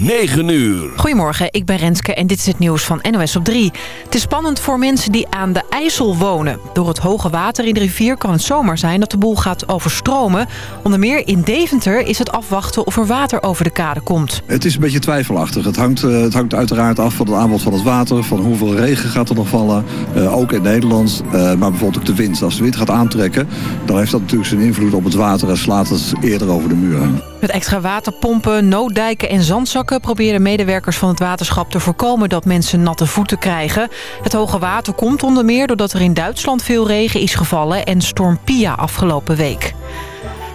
9 uur. Goedemorgen, ik ben Renske en dit is het nieuws van NOS op 3. Het is spannend voor mensen die aan de IJssel wonen. Door het hoge water in de rivier kan het zomaar zijn dat de boel gaat overstromen. Onder meer in Deventer is het afwachten of er water over de kade komt. Het is een beetje twijfelachtig. Het hangt, uh, het hangt uiteraard af van het aanbod van het water, van hoeveel regen gaat er nog vallen. Uh, ook in Nederland, uh, maar bijvoorbeeld ook de wind. Als de wind gaat aantrekken, dan heeft dat natuurlijk zijn invloed op het water en slaat het eerder over de muur. Met extra waterpompen, nooddijken en zandzakken proberen medewerkers van het waterschap te voorkomen dat mensen natte voeten krijgen. Het hoge water komt onder meer doordat er in Duitsland veel regen is gevallen en storm Pia afgelopen week.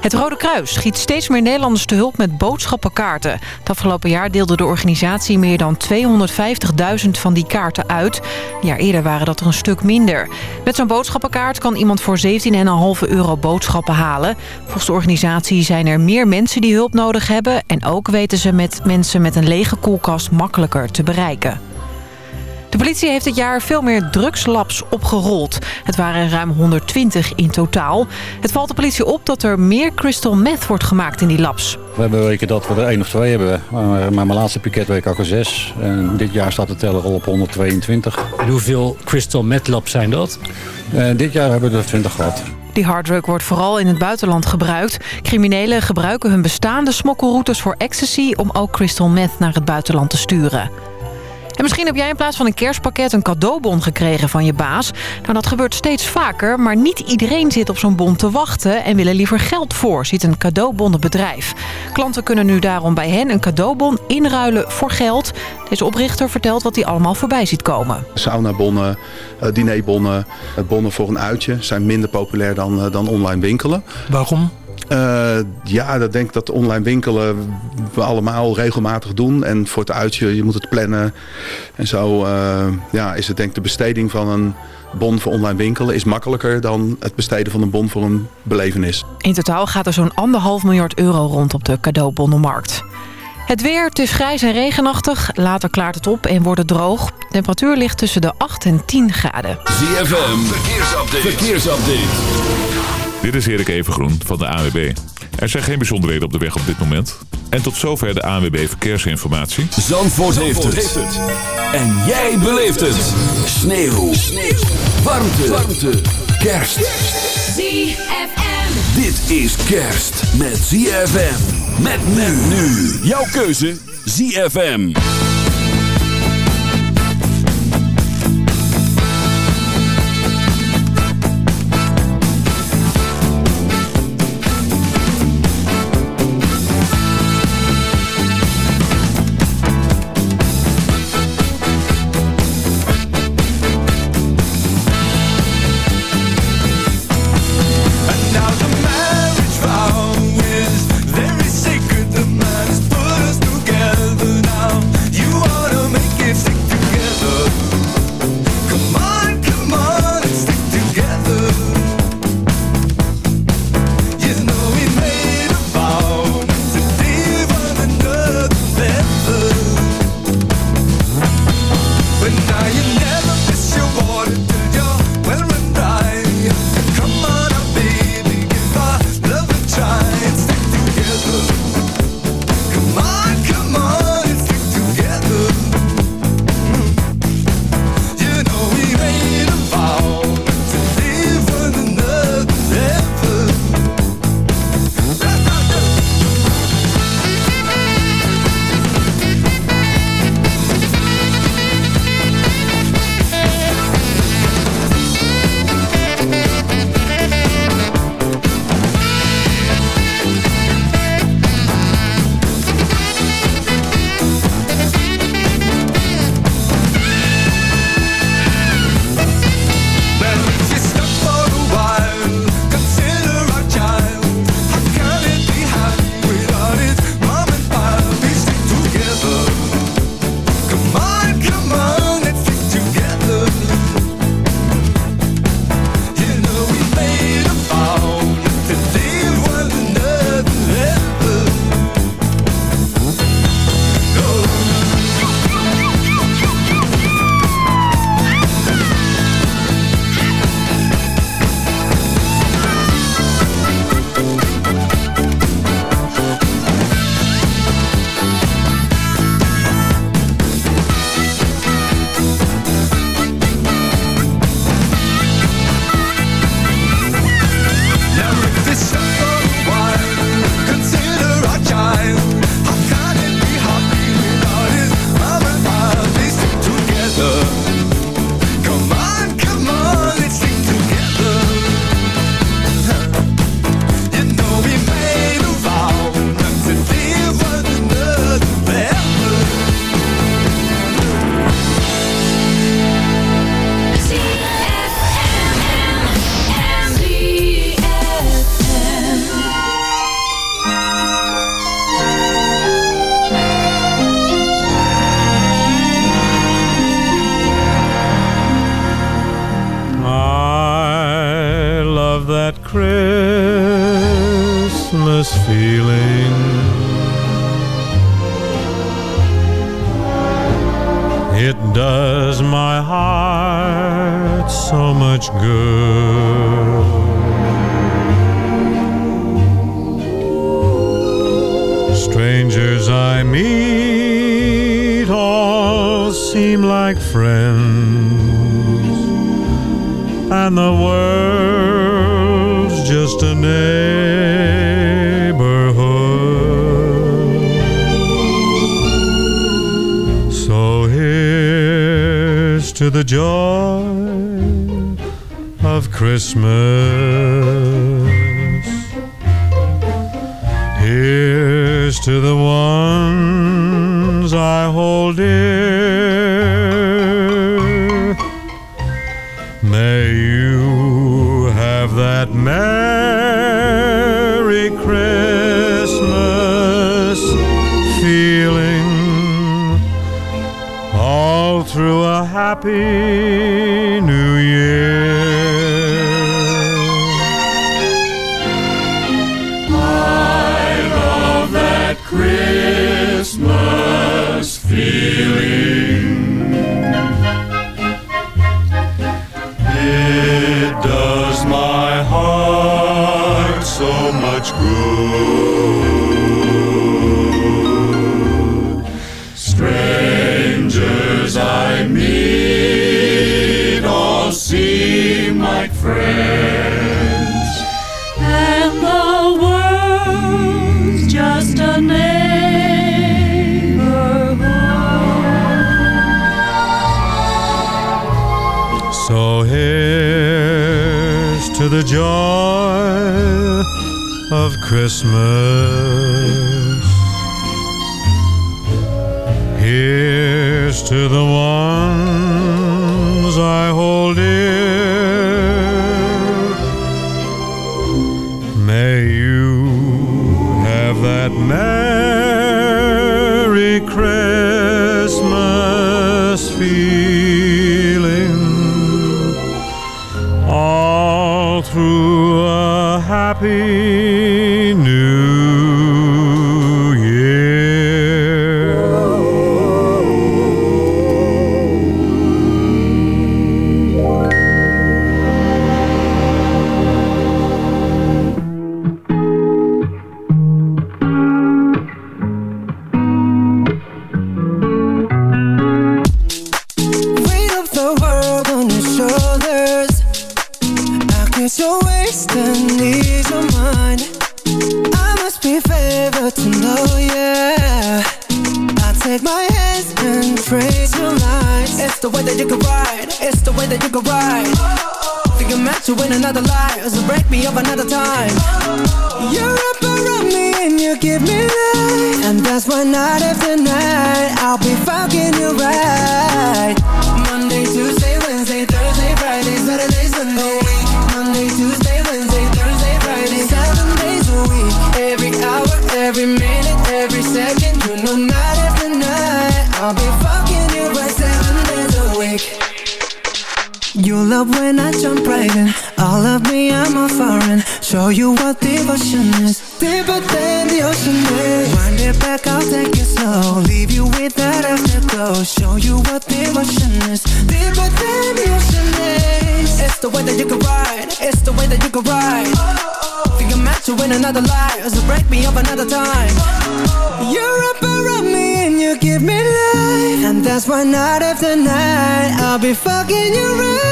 Het Rode Kruis schiet steeds meer Nederlanders te hulp met boodschappenkaarten. Het afgelopen jaar deelde de organisatie meer dan 250.000 van die kaarten uit. Een jaar eerder waren dat er een stuk minder. Met zo'n boodschappenkaart kan iemand voor 17,5 euro boodschappen halen. Volgens de organisatie zijn er meer mensen die hulp nodig hebben... en ook weten ze met mensen met een lege koelkast makkelijker te bereiken. De politie heeft dit jaar veel meer drugslabs opgerold. Het waren ruim 120 in totaal. Het valt de politie op dat er meer crystal meth wordt gemaakt in die labs. We hebben weken dat we er één of twee hebben. Maar mijn laatste piketweek had er zes. En dit jaar staat de teller al op 122. En hoeveel crystal meth labs zijn dat? En dit jaar hebben we er 20 gehad. Die harddrug wordt vooral in het buitenland gebruikt. Criminelen gebruiken hun bestaande smokkelroutes voor ecstasy... om ook crystal meth naar het buitenland te sturen. En misschien heb jij in plaats van een kerstpakket een cadeaubon gekregen van je baas. Nou, dat gebeurt steeds vaker, maar niet iedereen zit op zo'n bon te wachten... en willen liever geld voor, ziet een cadeaubonnenbedrijf. Klanten kunnen nu daarom bij hen een cadeaubon inruilen voor geld. Deze oprichter vertelt wat hij allemaal voorbij ziet komen. Saunabonnen, dinerbonnen, bonnen voor een uitje... zijn minder populair dan, dan online winkelen. Waarom? Uh, ja, dat denk ik dat online winkelen we allemaal regelmatig doen. En voor het uitje, je moet het plannen. En zo uh, ja, is het denk ik de besteding van een bon voor online winkelen... is makkelijker dan het besteden van een bon voor een belevenis. In totaal gaat er zo'n anderhalf miljard euro rond op de cadeaubonnenmarkt. Het weer, het is grijs en regenachtig. Later klaart het op en wordt het droog. De temperatuur ligt tussen de 8 en 10 graden. ZFM, verkeersupdate. verkeersupdate. Dit is Erik Evengroen van de AWB. Er zijn geen bijzonderheden op de weg op dit moment. En tot zover de ANWB Verkeersinformatie. Zandvoort, Zandvoort heeft, het. En jij beleeft het. Sneeuw. Sneeuw. Warmte. Warmte. Kerst. ZFM. Dit is kerst met ZFM. Met men nu. Jouw keuze ZFM. Joy of Christmas. Friends. And the world's just a neighborhood. So here's to the joy of Christmas. Here's to the ones happy another life, so break me up another time. You're around me and you give me life, and that's why night after night I'll be fucking you right. Monday, Tuesday, Wednesday, Thursday, Friday, Saturday, Sunday. Monday, Tuesday, Wednesday, Thursday, Friday, seven days a week. Every hour, every minute, every second, you know night after night I'll be fucking you right seven days a week. You love when I jump right in All of me, I'm a foreign. Show you what devotion is. Deeper than the ocean is. Wind it back, I'll take it slow. Leave you with that afterglow. Show you what devotion is. Deeper than the ocean is. It's the way that you can ride. It's the way that you can ride. Think I'm meant to win another life. So break me up another time. You're up around me and you give me life. And that's why night after night I'll be fucking you right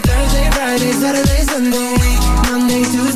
Thursday, Friday, Saturday, Sunday Monday, Tuesday,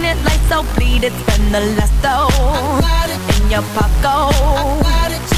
Drive it, lights out, bleed it, spend the last dough in your pocket. got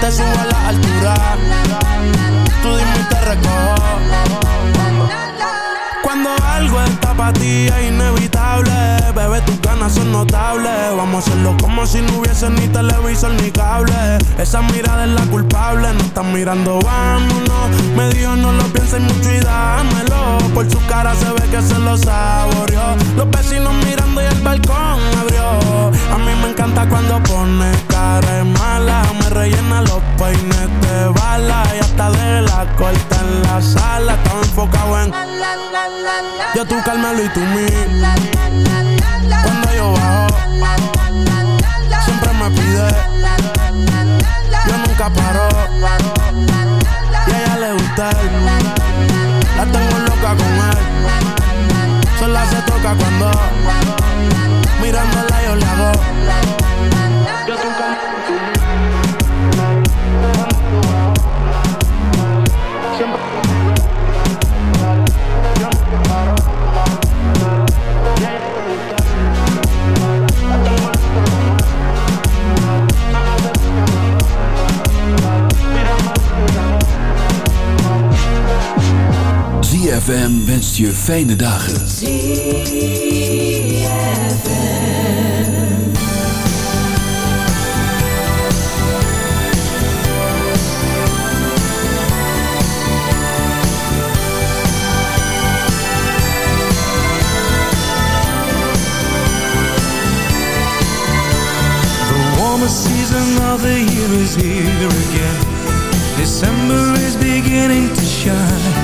te subo a la altura. Tú dime y te. Cuando algo está para ti es inevitable, bebé, tus ganas son notables. Vamos a hacerlo como si no hubiese ni televisor ni cable. Esa mirada es la culpable, no están mirando, vámonos. Me dijo no lo pienses mucho y dámelo. Por su cara se ve que se lo saboreó. Los vecinos mirando el balcón abrió. A mí me encanta cuando pone cara mala. Me rellena los peines de bala y hasta de la corta en la sala. Estaba enfocado en yo tú Carmelo y tú mí. Cuando yo bajo, siempre me pide. Yo nunca paro. Y a ella le gusta. La tengo loca con él. Sola se toca cuando mirándola yo le hago. FM wenst je fijne dagen. The warmest season of the year is here again December is beginning to shine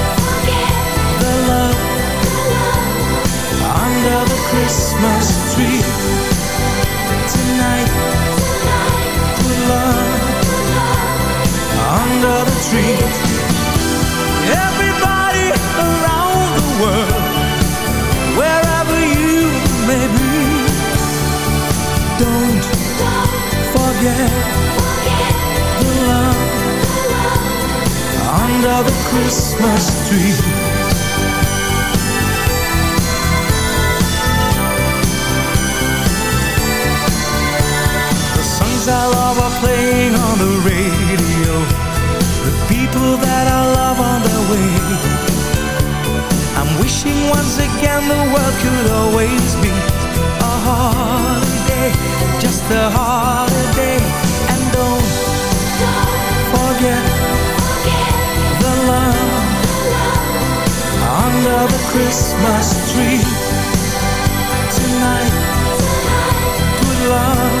Christmas tree. Tonight, put love under the tree. Everybody around the world, wherever you may be, don't forget the love under the Christmas tree. The radio. The people that I love on their way. I'm wishing once again the world could always be a holiday, just a holiday. And don't don't forget the love under the Christmas tree tonight. Put love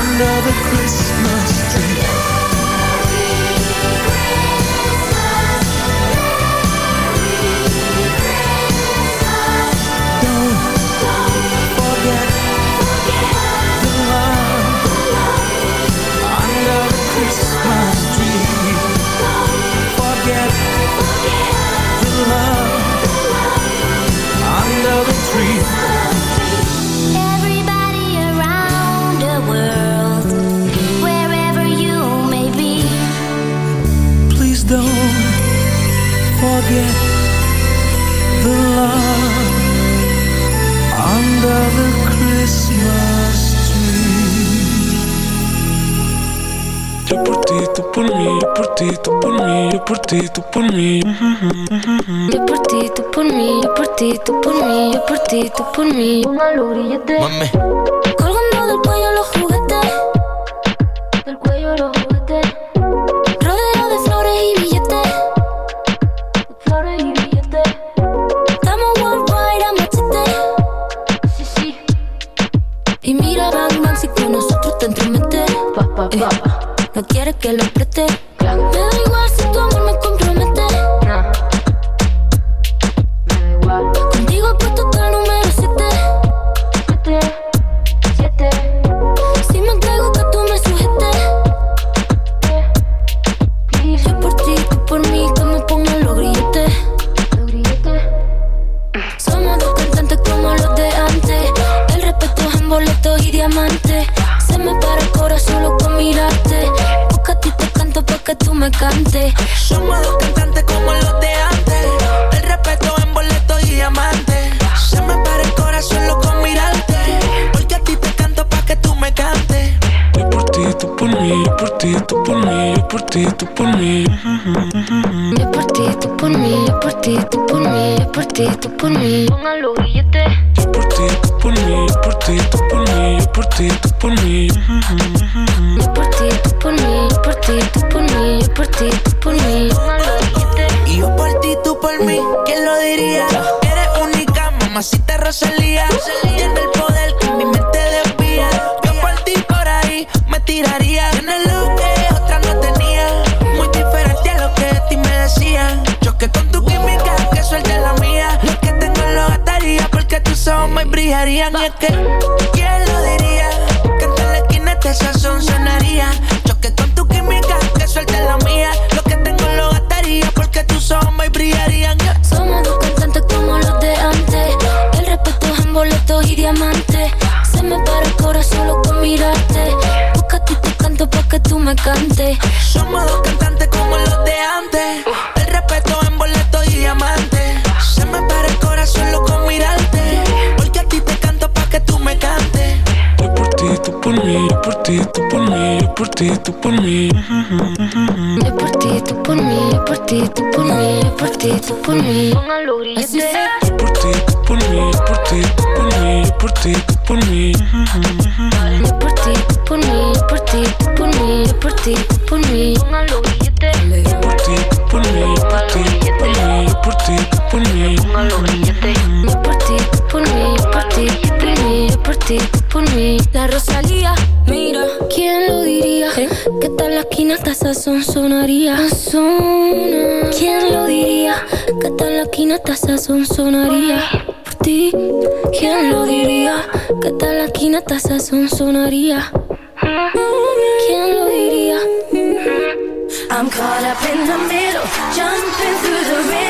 under the Christmas tree. Forget the love under the Christmas tree. Yo por ti, tú por mí, yo por ti, tú por mí, yo por ti, tú por mí. yo por ti, tú por mí, yo por ti, tú por mí, yo por ti, tú por mí. Póngalo grillete. Mami. Colgando del cuello los juguetes, el maxi con nosotros te entremete. Eh, no quiere que lo preste. Que tú me cantes. Somos dos cantantes como los de antes. El respeto en boleto y diamante. Se me para el corazón loco mirarte. Porque a ti te canto pa' que tú me cantes. Yo por ti, tú por mí, yo por ti, tú por mí, yo por ti, tú por mí. Yo por ti, tú por mí, yo por ti, tú por mí, yo por ti, tú por mí. Pongan los billetes. Yo por ti, tú por mí, yo por ti, tú por mí, yo por ti, tú por mí. Yo por ti, tú por mí, por ti, tú por mí. Y yo por ti, tú por mí. ¿Quién lo diría? Eres única, mamacita Rosalía. Tiene el poder que mi mente desvía. Yo por ti, por ahí, me tiraría. Tienes lo que otra no tenía. Muy diferente a lo que de ti me decían. Choque con tu química, que suelte la mía. Lo que tengo lo gastaría porque tus ojos me brillarían. Y es que, ¿quién lo diría? Que en la esquina este sazón sonaría tu la mía. Lo que tengo lo gastaría porque tus ojos me brillarían. Somos dos cantantes como los de antes. El respeto es en boletos y diamantes. Se me para el corazón solo con mirarte. Busca te canto pa' que tú me cantes. Somos dos cantantes por ti, tú por mí. Yo por ti, tú por mí, yo por ti, tú por mí, yo por ti, tú por mí. Así sea. Yo por ti, tú por mí, yo por ti, tú por mí, yo por ti, tú por mí. Yo por ti, tú por mí, yo por ti, tú por mí, yo por ti, tú por mí. Yo por ti, tú por mí, yo por ti, tú por mí, yo por ti, tú por mí. Yo por ti, tú por mí, yo por ti, tú por mí, yo por ti, tú por mí. La Rosalía, ¿quién lo diría? Que tal la esquina hasta sazón sonaría. Sazona. ¿Quién lo diría? Que tal la esquina hasta sazón sonaría. Por ti, ¿quién lo diría? Que tal la esquina hasta sazón sonaría. ¿Quién lo diría? I'm caught up in the middle, jumping through the riddle.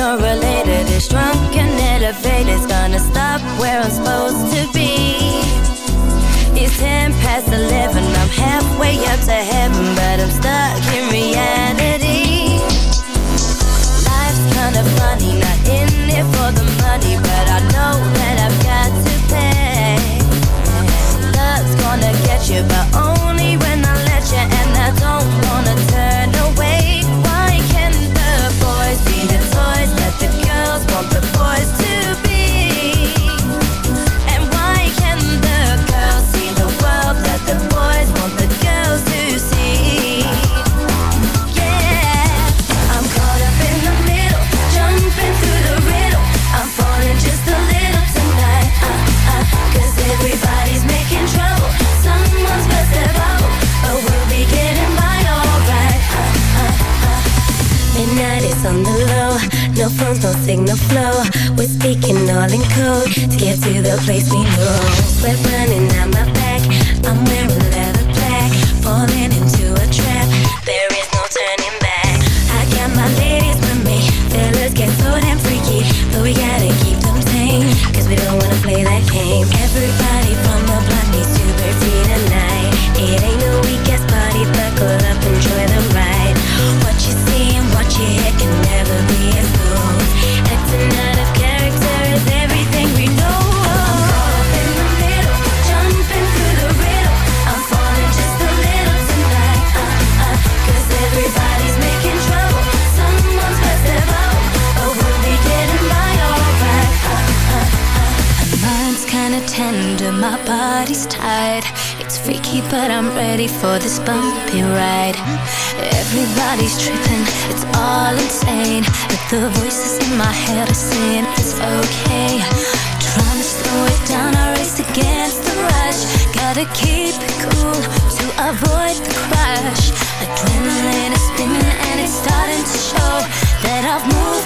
Or later, this drunken elevator's gonna stop where I'm supposed to be. It's ten past eleven, I'm halfway up to heaven, but I'm stuck in reality. Life's kinda funny, not in it for the money, but I know that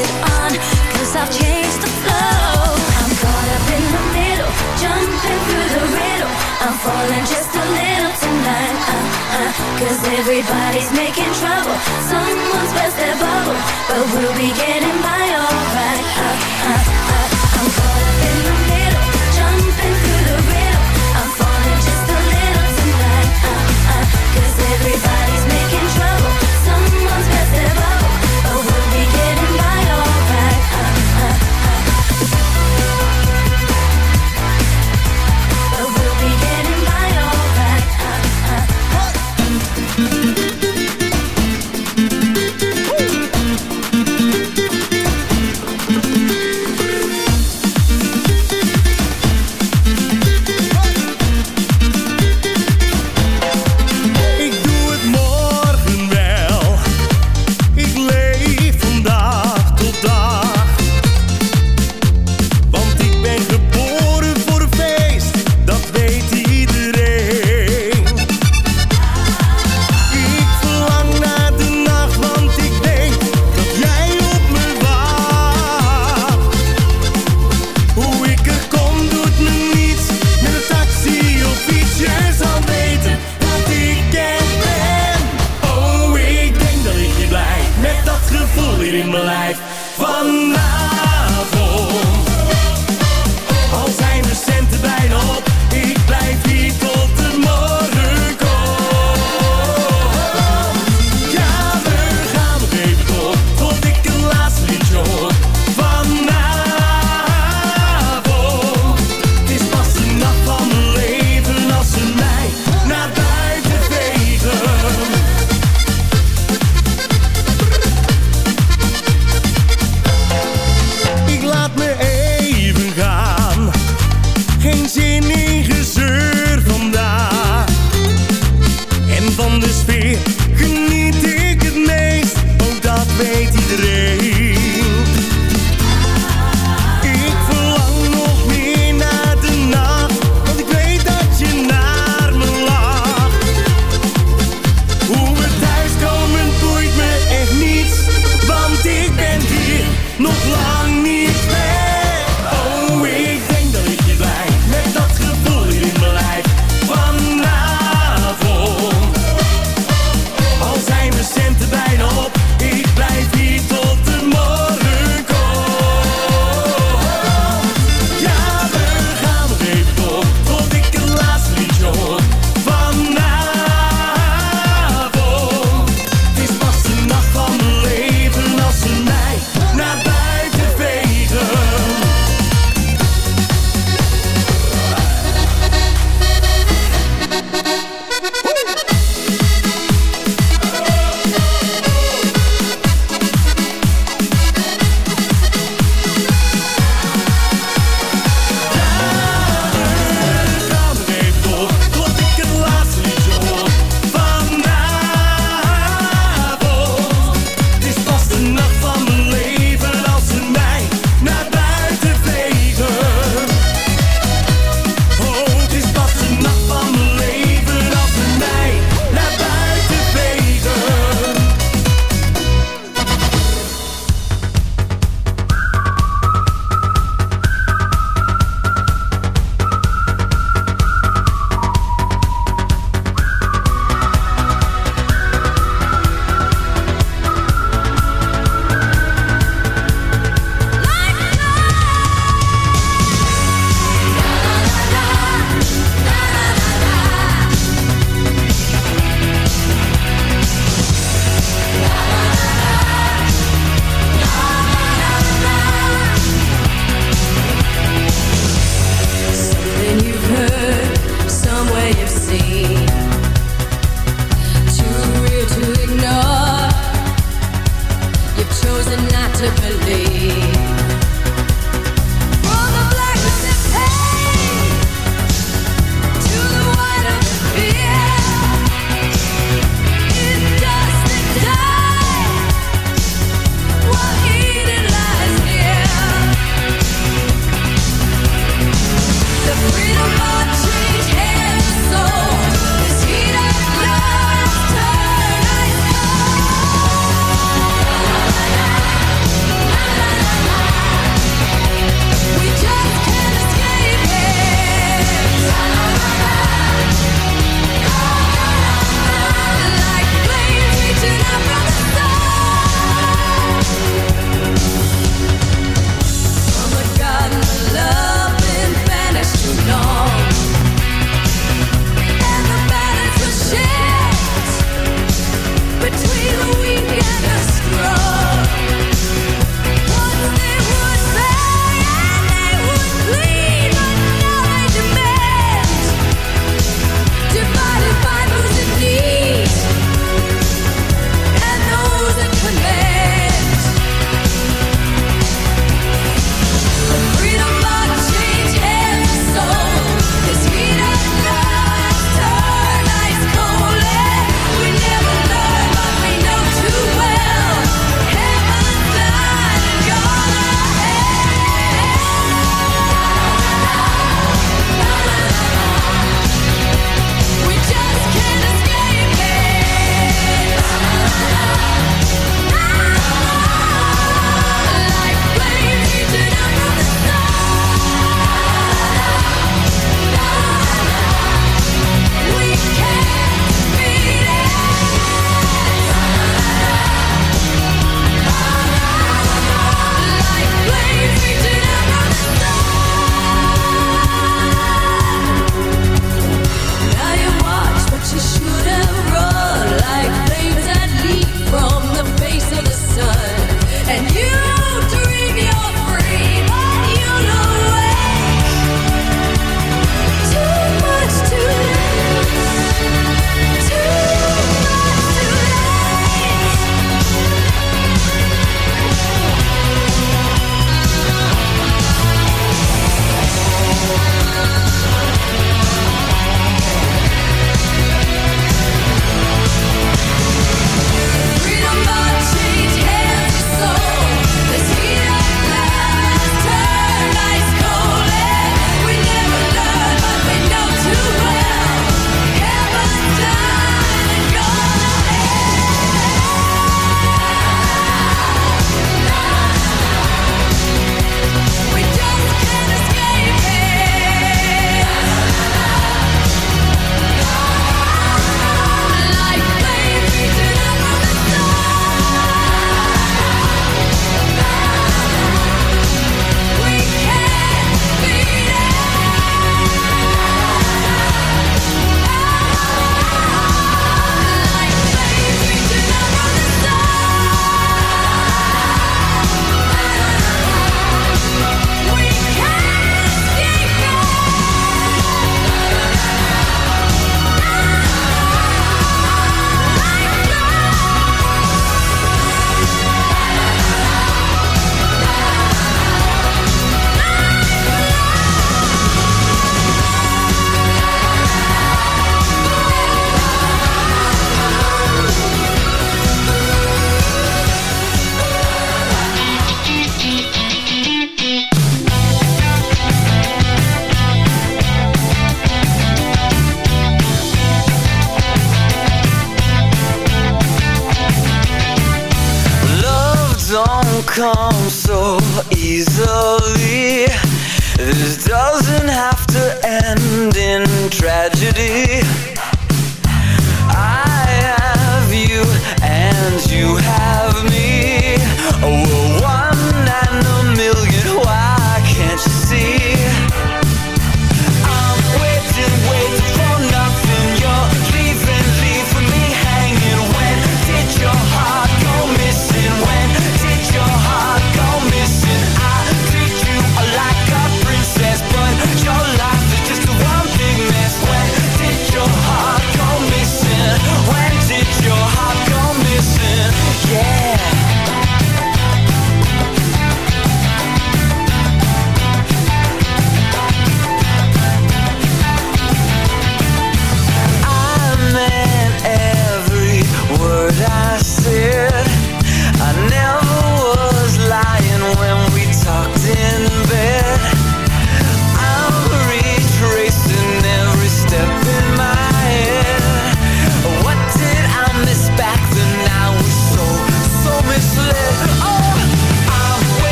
it on. Cause I've changed the flow. I'm caught up in the middle, jumping through the riddle. I'm falling just a little tonight. Uh, uh, Cause everybody's making trouble. Someone's burst their bubble, but we'll be getting by alright. Uh, uh, uh. I'm caught up in the middle, jumping through the riddle. I'm falling just a little tonight. Uh, uh, Cause everybody's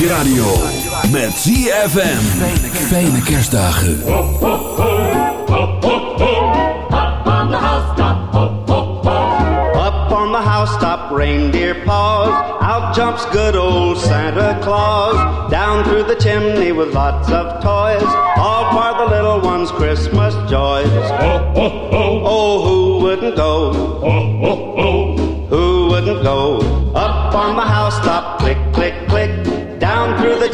je radio. Met ZFM. Fijne kerstdagen. Up on the housetop, reindeer paws. Out jumps good old Santa Claus. Down through the chimney with lots of toys. All for the little ones' Christmas joys. Oh, who wouldn't go? Who wouldn't go? Up on the housetop,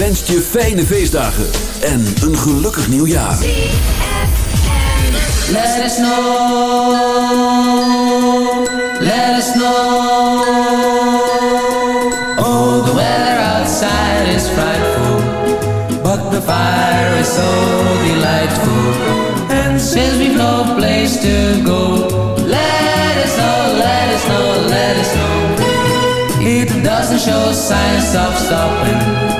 Wenst je fijne feestdagen en een gelukkig nieuwjaar. Let us know, let us know. Oh, the weather outside is frightful, but the fire is so delightful. And since we've no place to go, let us know, let us know, let us know. It doesn't show signs of stopping,